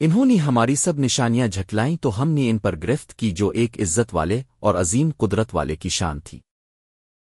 انہوں نے ہماری سب نشانیاں جھٹلائیں تو ہم نے ان پر گرفت کی جو ایک عزت والے اور عظیم قدرت والے کی شان تھی۔